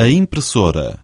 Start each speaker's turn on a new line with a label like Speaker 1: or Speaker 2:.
Speaker 1: A impressora.